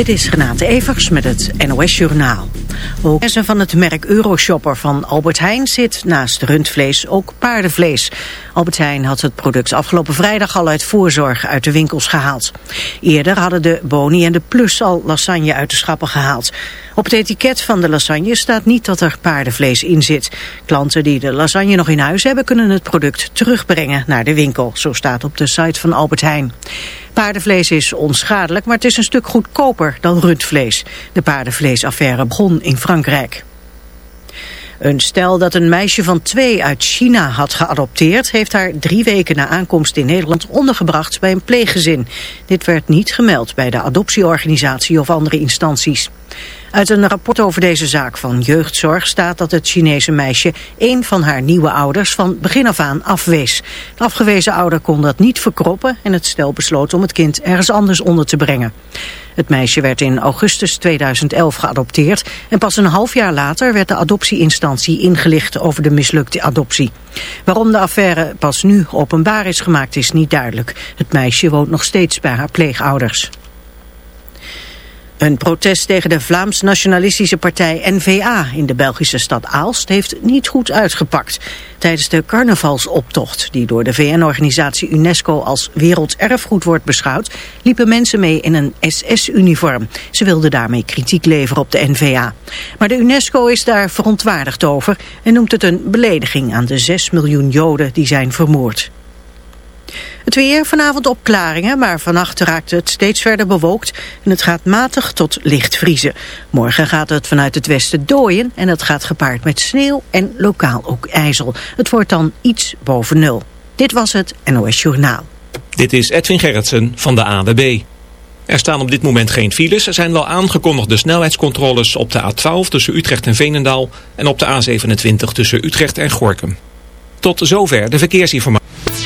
Dit is Renate Evers met het NOS Journaal. Ook van het merk Euroshopper van Albert Heijn zit naast rundvlees ook paardenvlees. Albert Heijn had het product afgelopen vrijdag al uit voorzorg uit de winkels gehaald. Eerder hadden de Boni en de Plus al lasagne uit de schappen gehaald. Op het etiket van de lasagne staat niet dat er paardenvlees in zit. Klanten die de lasagne nog in huis hebben kunnen het product terugbrengen naar de winkel. Zo staat op de site van Albert Heijn. Paardenvlees is onschadelijk, maar het is een stuk goedkoper dan rundvlees. De paardenvleesaffaire begon in Frankrijk. Een stel dat een meisje van twee uit China had geadopteerd... heeft haar drie weken na aankomst in Nederland ondergebracht bij een pleeggezin. Dit werd niet gemeld bij de adoptieorganisatie of andere instanties. Uit een rapport over deze zaak van jeugdzorg staat dat het Chinese meisje een van haar nieuwe ouders van begin af aan afwees. De afgewezen ouder kon dat niet verkroppen en het stel besloot om het kind ergens anders onder te brengen. Het meisje werd in augustus 2011 geadopteerd en pas een half jaar later werd de adoptieinstantie ingelicht over de mislukte adoptie. Waarom de affaire pas nu openbaar is gemaakt is niet duidelijk. Het meisje woont nog steeds bij haar pleegouders. Een protest tegen de Vlaams-nationalistische partij N-VA in de Belgische stad Aalst heeft niet goed uitgepakt. Tijdens de carnavalsoptocht, die door de VN-organisatie UNESCO als werelderfgoed wordt beschouwd, liepen mensen mee in een SS-uniform. Ze wilden daarmee kritiek leveren op de N-VA. Maar de UNESCO is daar verontwaardigd over en noemt het een belediging aan de 6 miljoen Joden die zijn vermoord. Het weer, vanavond opklaringen, maar vannacht raakt het steeds verder bewolkt en het gaat matig tot licht vriezen. Morgen gaat het vanuit het westen dooien en het gaat gepaard met sneeuw en lokaal ook ijzel. Het wordt dan iets boven nul. Dit was het NOS Journaal. Dit is Edwin Gerritsen van de AWB. Er staan op dit moment geen files. Er zijn wel aangekondigde snelheidscontroles op de A12 tussen Utrecht en Veenendaal en op de A27 tussen Utrecht en Gorkum. Tot zover de verkeersinformatie.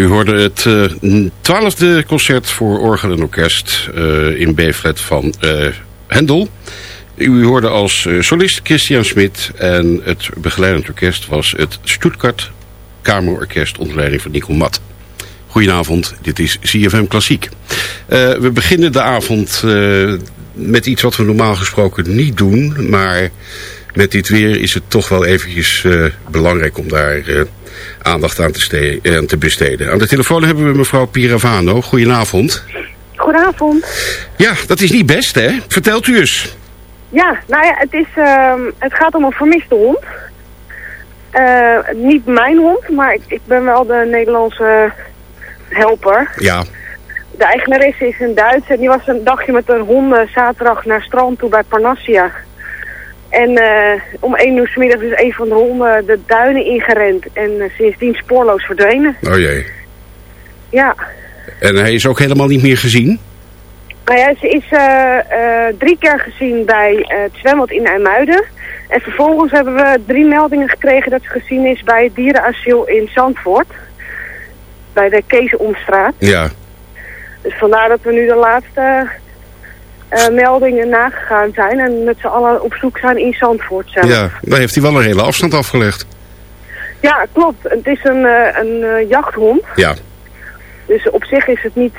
U hoorde het uh, twaalfde concert voor orgel en orkest uh, in B-flat van uh, Hendel. U hoorde als solist Christian Smit en het begeleidend orkest was het Stuttgart Kamerorkest onder leiding van Nico Mat. Goedenavond, dit is CFM Klassiek. we beginnen de avond met iets wat we normaal gesproken niet doen, maar met dit weer is het toch wel eventjes belangrijk om daar aandacht aan te, aan eh, te besteden. Aan de telefoon hebben we mevrouw Piravano. Goedenavond. Goedenavond. Ja, dat is niet best, hè? Vertelt u eens. Ja, nou ja, het, is, uh, het gaat om een vermiste hond. Uh, niet mijn hond, maar ik, ik, ben wel de Nederlandse helper. Ja. De eigenaresse is een Duits en die was een dagje met een hond zaterdag naar strand toe bij Parnassia. En uh, om één uur s middags is een van de honden de duinen ingerend. En uh, sindsdien spoorloos verdwenen. Oh jee. Ja. En hij is ook helemaal niet meer gezien? Nou ja, ze is uh, drie keer gezien bij het zwembad in IJmuiden. En vervolgens hebben we drie meldingen gekregen dat ze gezien is bij het dierenasiel in Zandvoort. Bij de Keesomstraat. Ja. Dus vandaar dat we nu de laatste meldingen nagegaan zijn en met z'n allen op zoek zijn in Zandvoort zelf. Ja, dan heeft hij wel een hele afstand afgelegd. Ja, klopt. Het is een, uh, een uh, jachthond. Ja. Dus op zich is het niet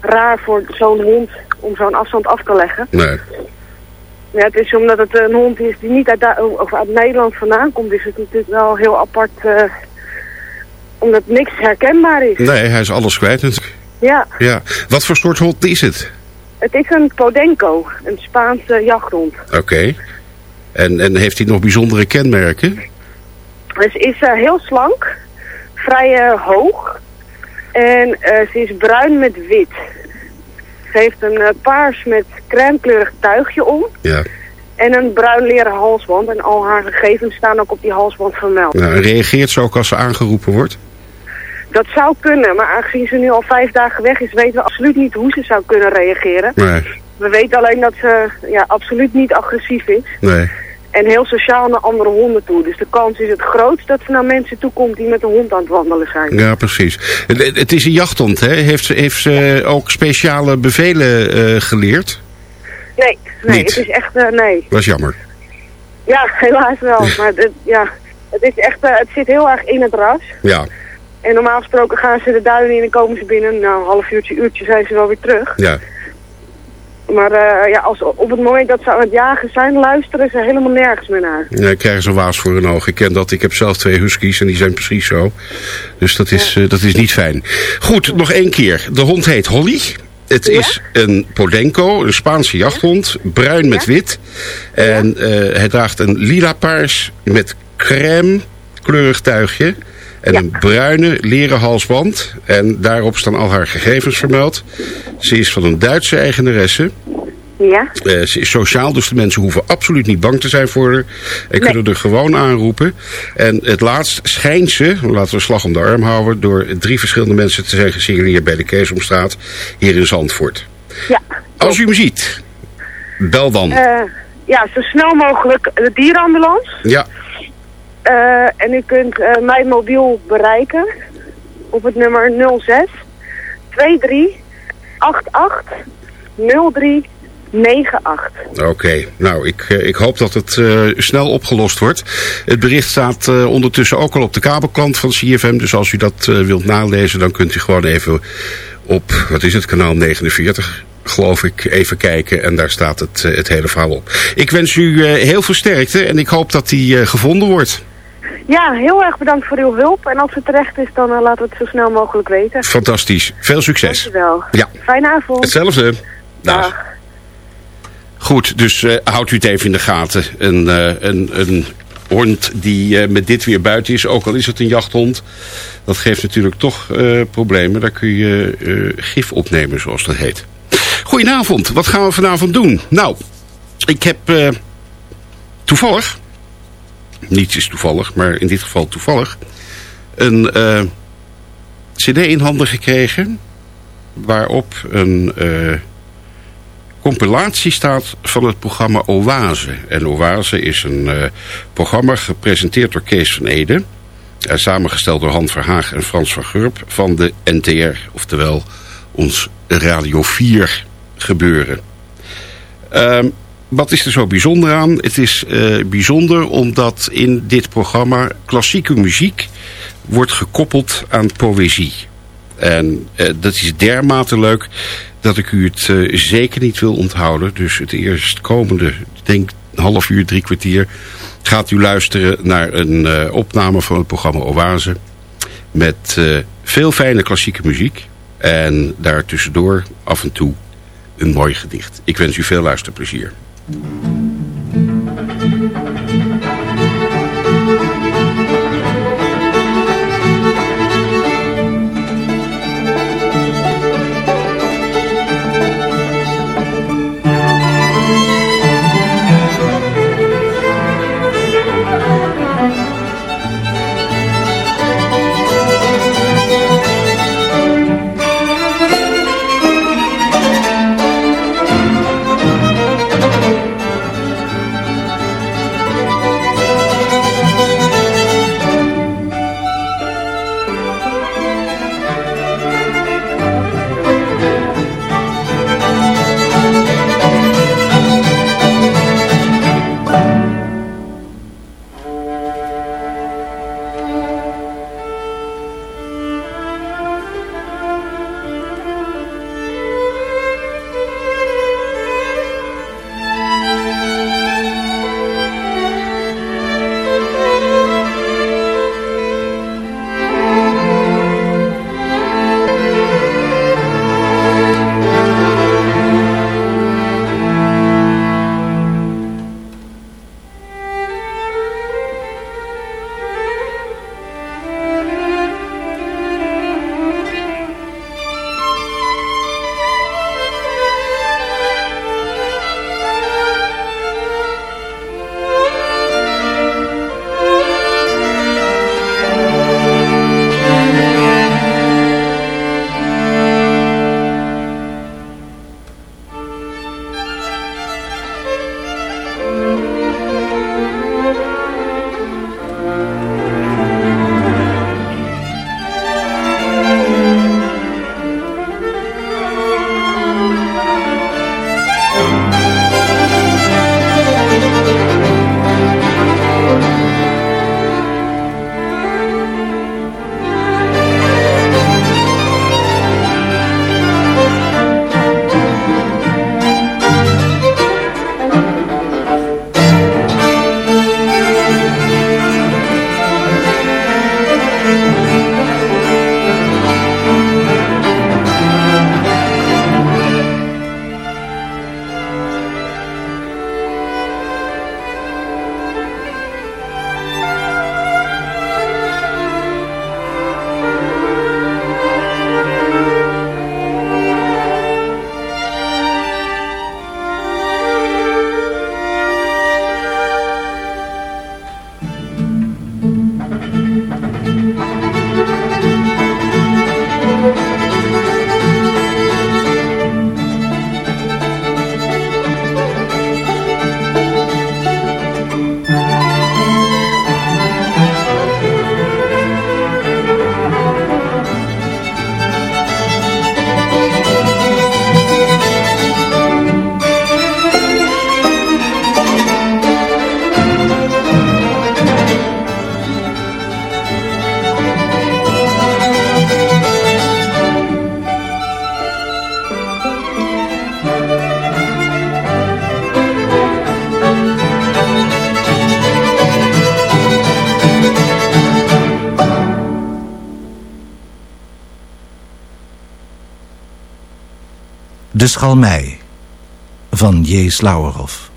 raar voor zo'n hond om zo'n afstand af te leggen. Nee. Ja, het is omdat het een hond is die niet uit, of uit Nederland vandaan komt, is het natuurlijk wel heel apart, omdat niks herkenbaar is. Nee, hij is alles kwijt natuurlijk. Ja. ja. Wat voor soort hond is het? Het is een Podenco, een Spaanse jachthond. Oké. En, en heeft hij nog bijzondere kenmerken? Ze is uh, heel slank, vrij uh, hoog en uh, ze is bruin met wit. Ze heeft een paars met crèmekleurig tuigje om. Ja. En een bruin leren halsband. En al haar gegevens staan ook op die halsband vermeld. Nou, en reageert ze ook als ze aangeroepen wordt? Dat zou kunnen, maar aangezien ze nu al vijf dagen weg is, weten we absoluut niet hoe ze zou kunnen reageren. Nee. We weten alleen dat ze ja, absoluut niet agressief is. Nee. En heel sociaal naar andere honden toe. Dus de kans is het grootst dat ze naar mensen toe komt die met een hond aan het wandelen zijn. Ja, precies. Het is een jachthond, hè? Heeft ze, heeft ze ook speciale bevelen uh, geleerd? Nee, nee, het is echt, uh, nee. Dat is jammer. Ja, helaas wel. maar het, ja, het, is echt, uh, het zit heel erg in het ras. Ja. En normaal gesproken gaan ze de duinen in en komen ze binnen. Nou, een half uurtje, uurtje zijn ze wel weer terug. Ja. Maar uh, ja, als, op het moment dat ze aan het jagen zijn, luisteren ze helemaal nergens meer naar. Ja, krijgen ze waas voor hun ogen. Ik ken dat. Ik heb zelf twee huskies en die zijn precies zo. Dus dat is, ja. uh, dat is niet fijn. Goed, nog één keer. De hond heet Holly. Het ja? is een Podenco, een Spaanse jachthond. Bruin met wit. En uh, hij draagt een lila paars met crème kleurig tuigje. En ja. een bruine leren halsband. En daarop staan al haar gegevens vermeld. Ze is van een Duitse eigenaresse. Ja. Uh, ze is sociaal, dus de mensen hoeven absoluut niet bang te zijn voor haar. En kunnen er gewoon aanroepen. En het laatst schijnt ze, laten we slag om de arm houden... door drie verschillende mensen te zijn gesignaleerd bij de Keesomstraat hier in Zandvoort. Ja. Als u hem ziet, bel dan. Uh, ja, zo snel mogelijk de dierenambulance. Ja. Uh, en u kunt uh, mijn mobiel bereiken op het nummer 06 23 88 03 98. Oké, nou ik, uh, ik hoop dat het snel opgelost wordt. Het bericht staat ondertussen ook al op de kabelklant van CFM. Dus als u dat wilt nalezen dan kunt u gewoon even op, wat is het, kanaal 49 geloof ik, even kijken. En daar staat het, het hele verhaal op. Ik wens u heel veel sterkte en ik hoop dat die gevonden wordt. Ja, heel erg bedankt voor uw hulp. En als het terecht is, dan uh, laten we het zo snel mogelijk weten. Fantastisch. Veel succes. Dankjewel. Ja. Fijne avond. Hetzelfde. Dag. Dag. Goed, dus uh, houdt u het even in de gaten. Een, uh, een, een hond die met dit weer buiten is, ook al is het een jachthond. Dat geeft natuurlijk toch problemen. Daar kun je gif opnemen, zoals dat heet. Goedenavond. Wat gaan we vanavond doen? Nou, ik heb toevallig niets is toevallig, maar in dit geval toevallig, een uh, cd in handen gekregen waarop een uh, compilatie staat van het programma Oase. En Oase is een uh, programma gepresenteerd door Kees van Ede. En samengesteld door Han Verhaag en Frans van Gurp van de NTR, oftewel ons Radio 4 gebeuren. Um, wat is er zo bijzonder aan? Het is uh, bijzonder omdat in dit programma klassieke muziek wordt gekoppeld aan poëzie. En uh, dat is dermate leuk dat ik u het uh, zeker niet wil onthouden. Dus het eerstkomende, denk half uur, drie kwartier... gaat u luisteren naar een opname van het programma Oase... met veel fijne klassieke muziek. En daartussendoor af en toe een mooi gedicht. Ik wens u veel luisterplezier. Thank you. De Schalmei van J. Slauerhoff.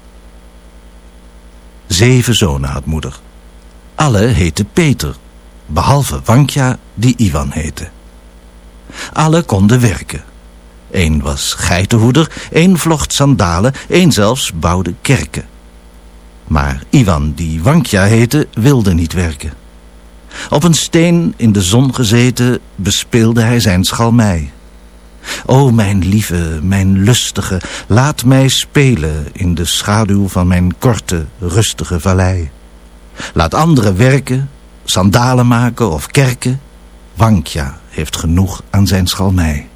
Zeven zonen had moeder. Alle heten Peter, behalve Wankja die Ivan heette. Alle konden werken. Eén was geitenhoeder, één vlocht sandalen, één zelfs bouwde kerken. Maar Ivan, die Wankja heette, wilde niet werken. Op een steen in de zon gezeten bespeelde hij zijn schalmei. O mijn lieve, mijn lustige, laat mij spelen in de schaduw van mijn korte, rustige vallei. Laat anderen werken, sandalen maken of kerken. Wankja heeft genoeg aan zijn schalmei.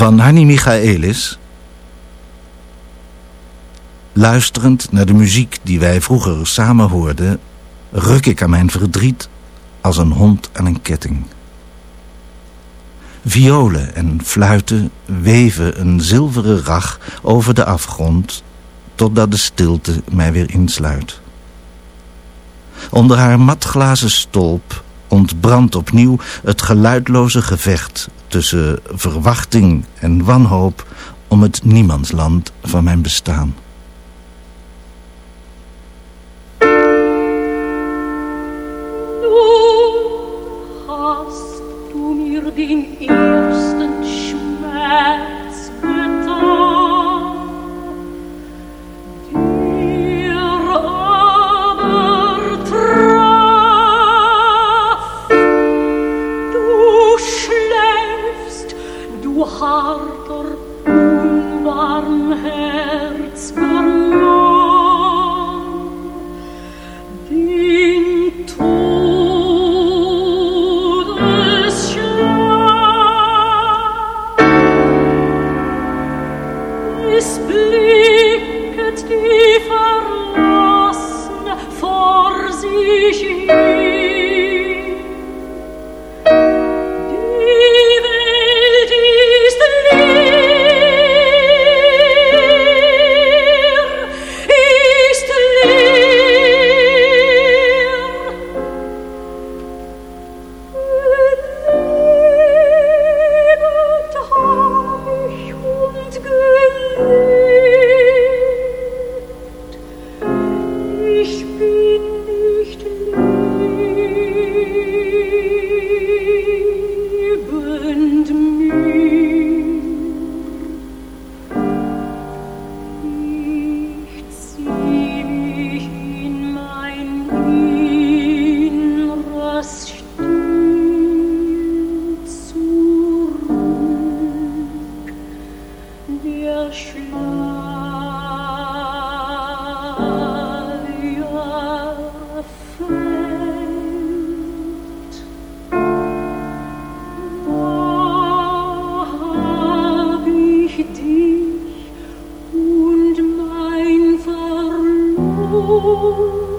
Van Hanni Michaelis. Luisterend naar de muziek die wij vroeger samen hoorden... ruk ik aan mijn verdriet als een hond aan een ketting. Violen en fluiten weven een zilveren rag over de afgrond... totdat de stilte mij weer insluit. Onder haar matglazen stolp ontbrandt opnieuw het geluidloze gevecht tussen verwachting en wanhoop om het niemandsland van mijn bestaan. Nu hast du mir den Ooh.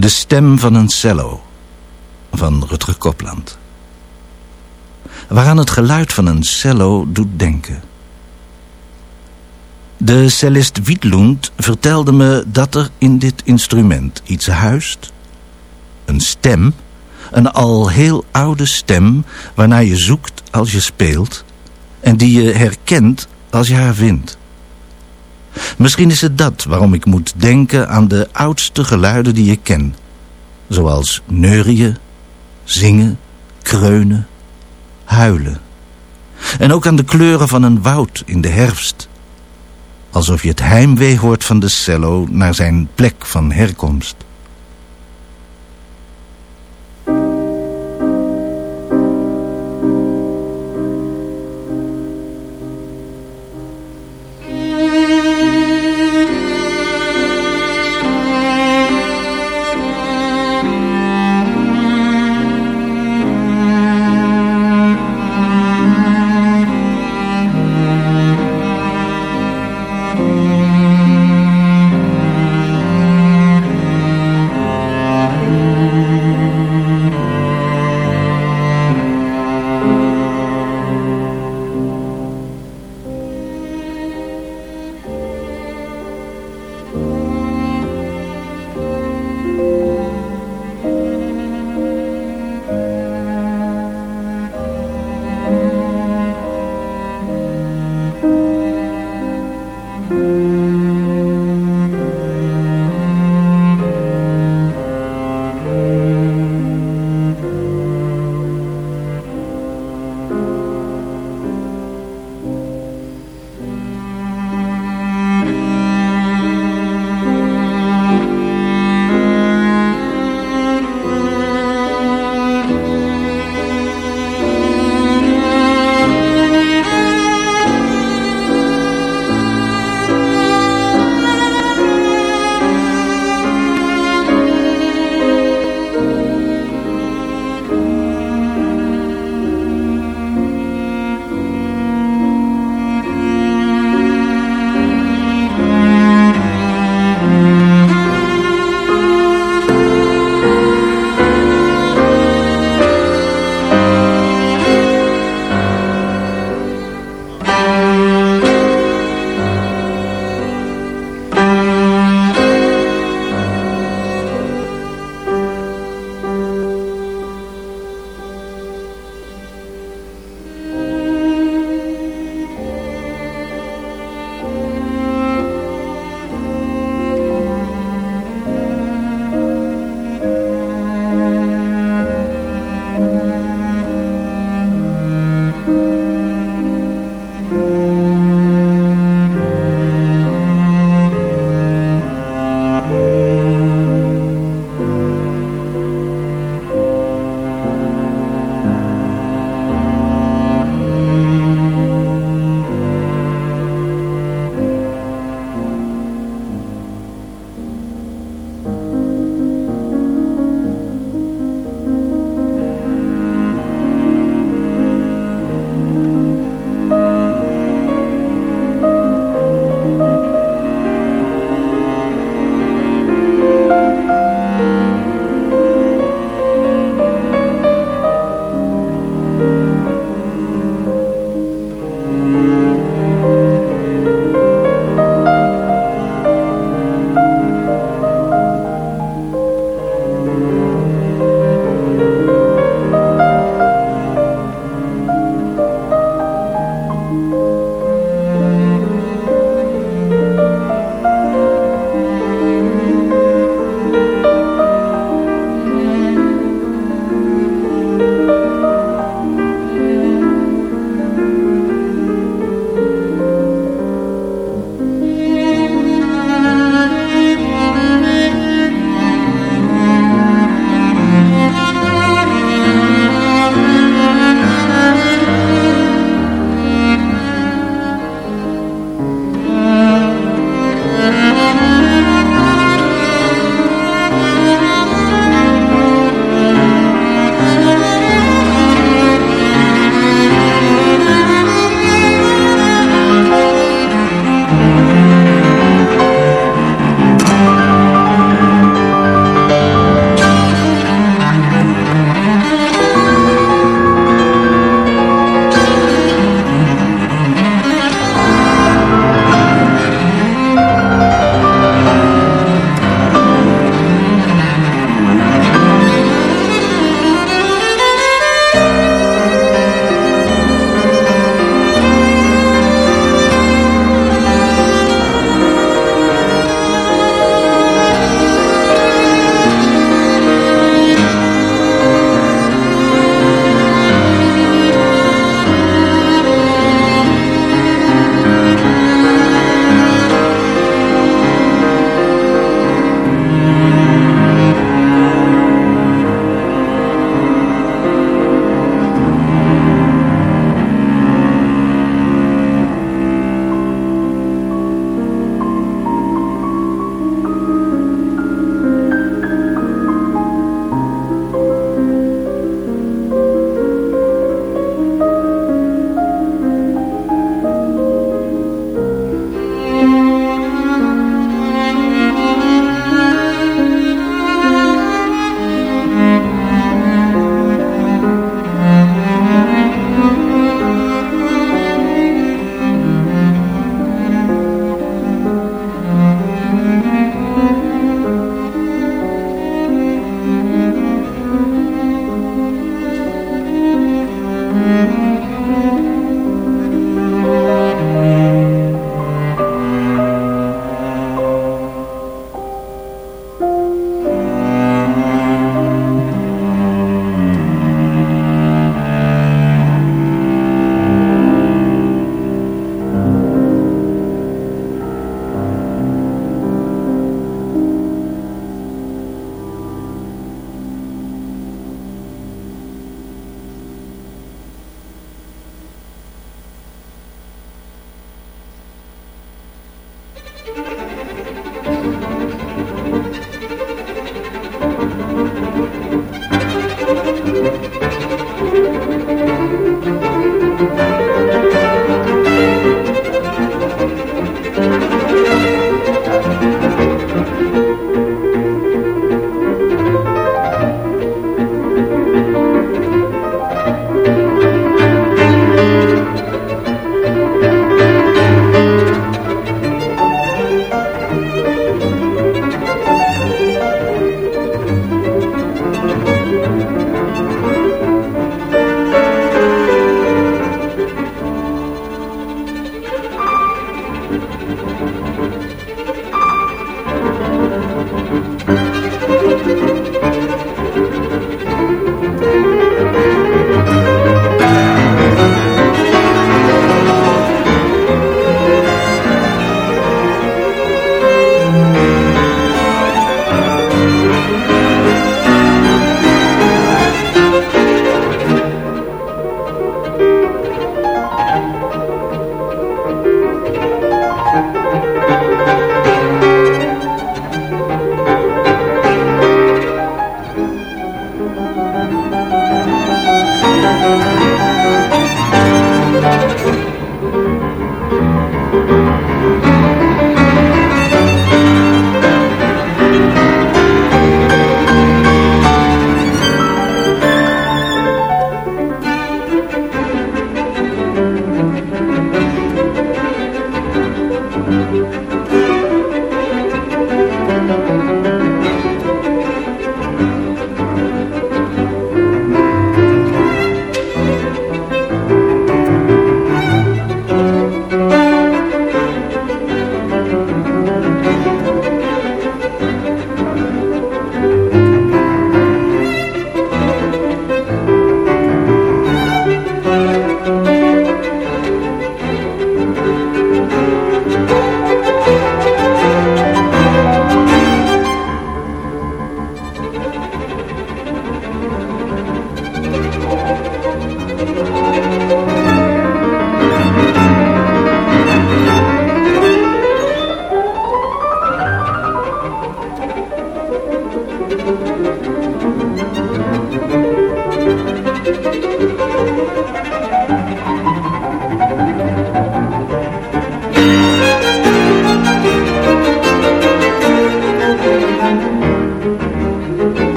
De stem van een cello van Rutger Kopland. Waaraan het geluid van een cello doet denken. De cellist Wietlund vertelde me dat er in dit instrument iets huist. Een stem, een al heel oude stem waarnaar je zoekt als je speelt... en die je herkent als je haar vindt. Misschien is het dat waarom ik moet denken aan de oudste geluiden die ik ken. Zoals neurien, zingen, kreunen, huilen. En ook aan de kleuren van een woud in de herfst. Alsof je het heimwee hoort van de cello naar zijn plek van herkomst.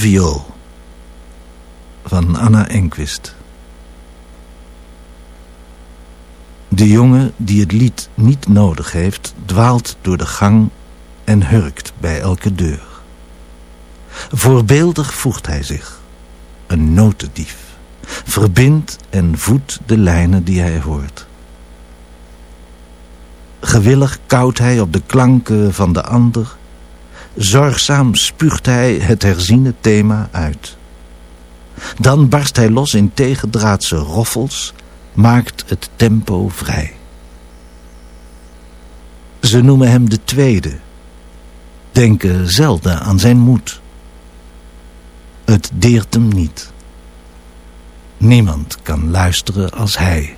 Viool. Van Anna Enquist. De jongen die het lied niet nodig heeft... dwaalt door de gang en hurkt bij elke deur. Voorbeeldig voegt hij zich. Een notendief. Verbindt en voedt de lijnen die hij hoort. Gewillig koudt hij op de klanken van de ander. Zorgzaam spuugt hij het herziene thema uit. Dan barst hij los in tegendraadse roffels, maakt het tempo vrij. Ze noemen hem de tweede, denken zelden aan zijn moed. Het deert hem niet. Niemand kan luisteren als hij.